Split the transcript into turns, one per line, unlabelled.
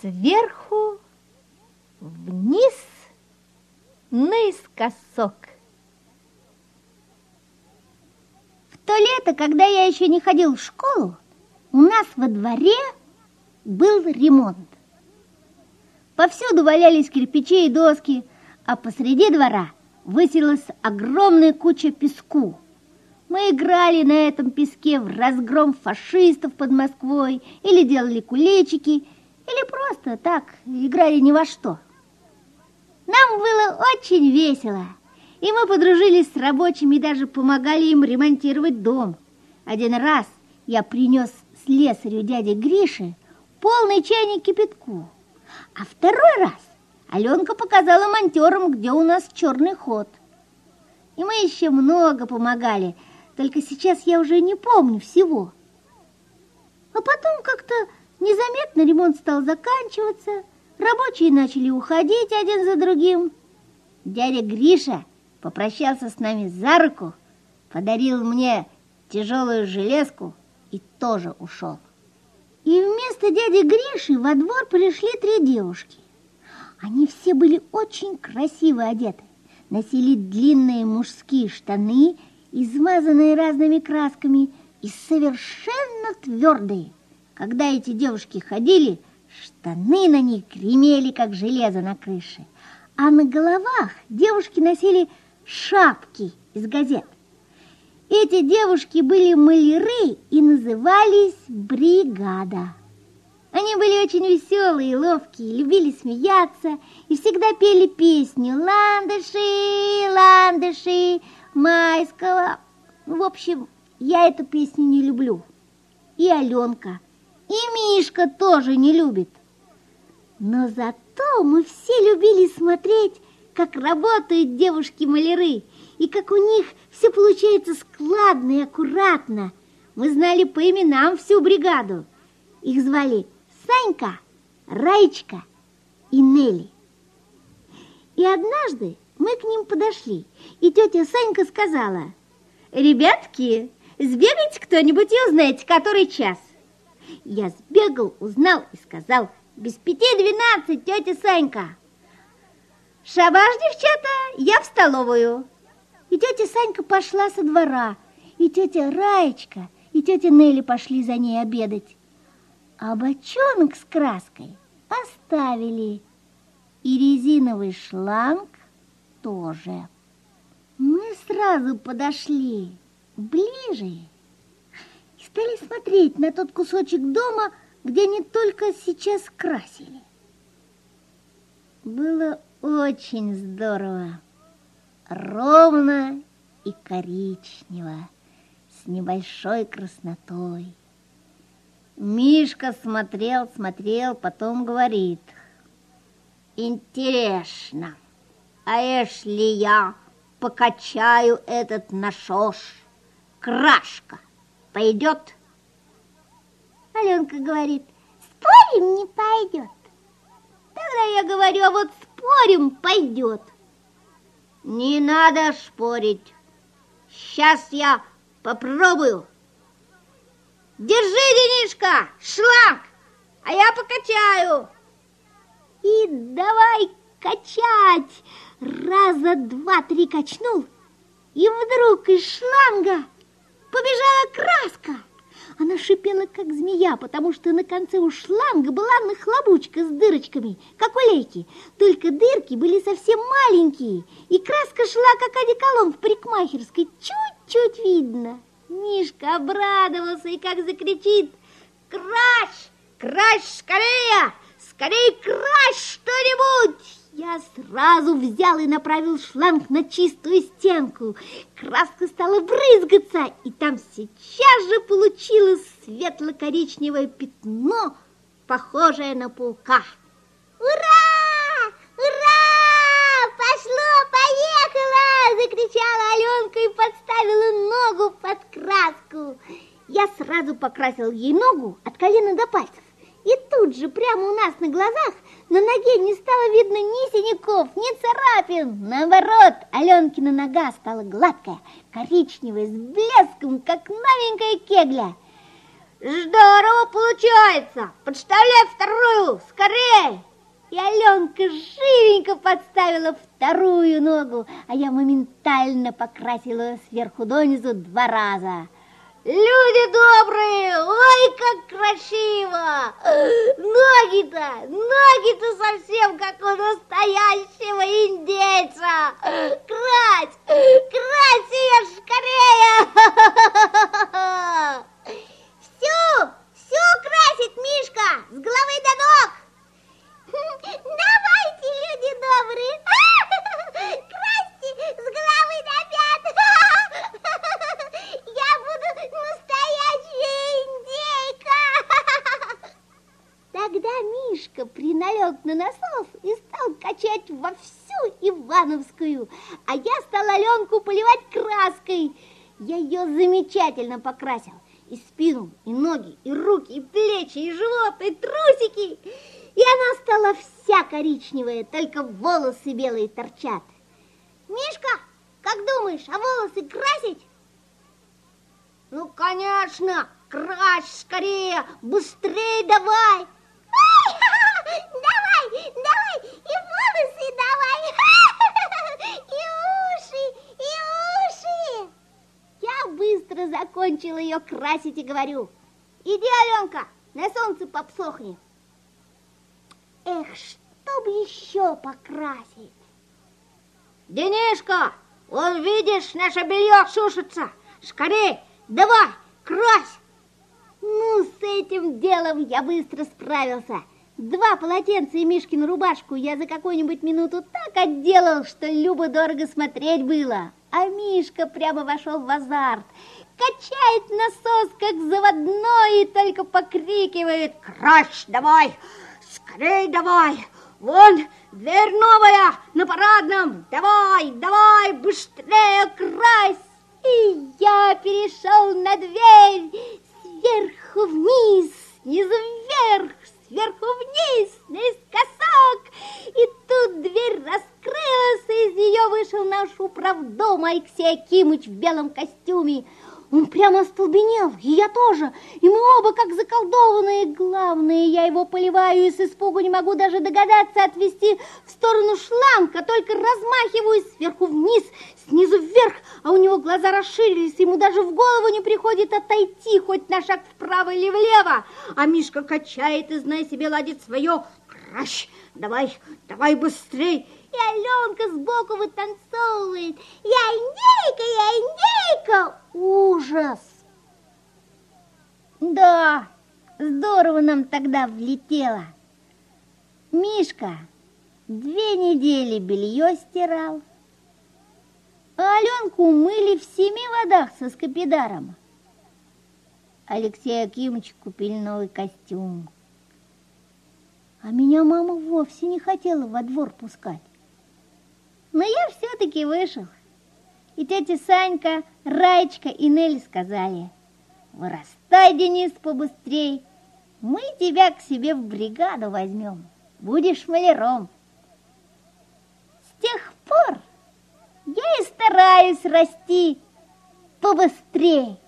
Сверху вниз наискосок.
В то лето, когда я еще не ходил в школу, у нас во дворе был ремонт. Повсюду валялись кирпичи и доски, а посреди двора высилась огромная куча песку. Мы играли на этом песке в разгром фашистов под Москвой или делали кулечики, или просто так играли ни во что. Нам было очень весело, и мы подружились с рабочими и даже помогали им ремонтировать дом. Один раз я принес слесарю дяде Грише полный чайник кипятку, а второй раз Аленка показала монтерам, где у нас черный ход. И мы еще много помогали, только сейчас я уже не помню всего. А потом как-то незаметно ремонт стал заканчиваться, рабочие начали уходить один за другим. Дядя Гриша попрощался с нами за руку, подарил мне тяжелую железку и тоже ушел. И вместо дяди Гриши во двор пришли три девушки. Они все были очень красиво одеты, носили длинные мужские штаны, измазанные разными красками и совершенно твердые. Когда эти девушки ходили, штаны на них гремели, как железо на крыше, а на головах девушки носили шапки из газет. Эти девушки были маляры и назывались «Бригада». Они были очень веселые и ловкие, любили смеяться и всегда пели песню «Ландыши, ландыши, майского». В общем, я эту песню не люблю. И Аленка, и Мишка тоже не любит. Но зато мы все любили смотреть, как работают девушки-маляры – и как у них все получается складно и аккуратно. Мы знали по именам всю бригаду. Их звали Санька, Раечка и Нелли. И однажды мы к ним подошли, и тетя Санька сказала, «Ребятки, сбегайте кто-нибудь и узнайте, который час». Я сбегал, узнал и сказал, «Без пяти двенадцать, тетя Санька». «Шабаш, девчата, я в столовую». И тетя Санька пошла со двора, и тетя Раечка, и тетя Нелли пошли за ней обедать. А бочонок с краской оставили, и резиновый шланг тоже. Мы сразу подошли ближе стали смотреть на тот кусочек дома, где они только сейчас красили. Было очень здорово ровно и коричнево, с небольшой краснотой. Мишка смотрел, смотрел, потом говорит, «Интересно, а если я покачаю этот нашош, крашка пойдет?» Аленка говорит, «Спорим, не пойдет». Тогда я говорю, а вот спорим, пойдет. Не надо спорить. Сейчас я попробую. Держи, Денишка, шланг, а я покачаю. И давай качать. Раза два-три качнул, и вдруг из шланга побежала краска. Она шипела, как змея, потому что на конце у шланга была нахлобучка с дырочками, как у лейки. Только дырки были совсем маленькие, и краска шла, как одеколон в парикмахерской, чуть-чуть видно. Мишка обрадовался и как закричит «Крась! Крась скорее! Скорее крась что-нибудь!» Я сразу взял и направил шланг на чистую стенку. Краска стала брызгаться, и там сейчас же получилось светло-коричневое пятно, похожее на паука. «Ура! Ура! Пошло-поехало!» Закричала Аленка и подставила ногу под краску. Я сразу покрасил ей ногу от колена до пальцев. И тут же, прямо у нас на глазах, на ноге не стало видно ни синяков, ни царапин. Наоборот, Аленкина нога стала гладкая, коричневая, с блеском, как новенькая кегля.
Здорово получается! Подставляй вторую, скорее!
И Аленка живенько подставила вторую ногу, а я моментально покрасила сверху донизу два раза.
Люди добрые, ой, как красиво! Ноги-то, ноги-то совсем как у настоящего индейца! Крась, крась ее скорее!
Все, все красит Мишка, с головы до ног! Давайте, люди добрые, красьте с головы до пят. Я буду настоящая индейка. Тогда Мишка приналег на насос и стал качать во всю Ивановскую, а я стала Аленку поливать краской. Я ее замечательно покрасил. И спину, и ноги, и руки, и плечи, и живот, и трусики. И она стала вся коричневая, только волосы белые торчат. Мишка, как думаешь, а волосы красить?
Ну, конечно, крась скорее, быстрее давай.
Давай, давай, и волосы давай, и уши, и уши. Я быстро закончила ее красить и говорю, иди, Аленка, на солнце попсохни. Эх, чтоб еще покрасить.
Денишка, вон видишь, наше белье сушится. Скорей, давай, крась.
Ну, с этим делом я быстро справился. Два полотенца и Мишкину рубашку я за какую-нибудь минуту так отделал, что любо-дорого смотреть было. А Мишка прямо вошел в азарт. Качает насос, как заводной, и только покрикивает
«Крась давай! Скорей давай! Вон дверь новая на парадном! Давай, давай, быстрее крась!»
И я перешел на дверь сверху вниз, снизу вверх, сверху вниз, наискосок. И тут дверь раскрылась, и из нее вышел наш управдом Алексей Акимыч в белом костюме. Он прямо остолбенел, и я тоже. И мы оба как заколдованные. Главное, я его поливаю и с испугу не могу даже догадаться отвести в сторону шланга, только размахиваюсь сверху вниз, снизу вверх, а у него глаза расширились, ему даже в голову не приходит отойти хоть на шаг вправо или влево. А Мишка качает и, зная себе, ладит свое. Кращ, давай, давай быстрей и Аленка сбоку вытанцовывает. Я индейка, я индейка! Ужас! Да, здорово нам тогда влетело. Мишка две недели белье стирал, а Аленку умыли в семи водах со скопидаром. Алексей Акимович купили новый костюм. А меня мама вовсе не хотела во двор пускать. Но я все-таки вышел. И тетя Санька, Раечка и Нелли сказали, вырастай, Денис, побыстрей, мы тебя к себе в бригаду возьмем, будешь маляром. С тех пор я и стараюсь расти побыстрей.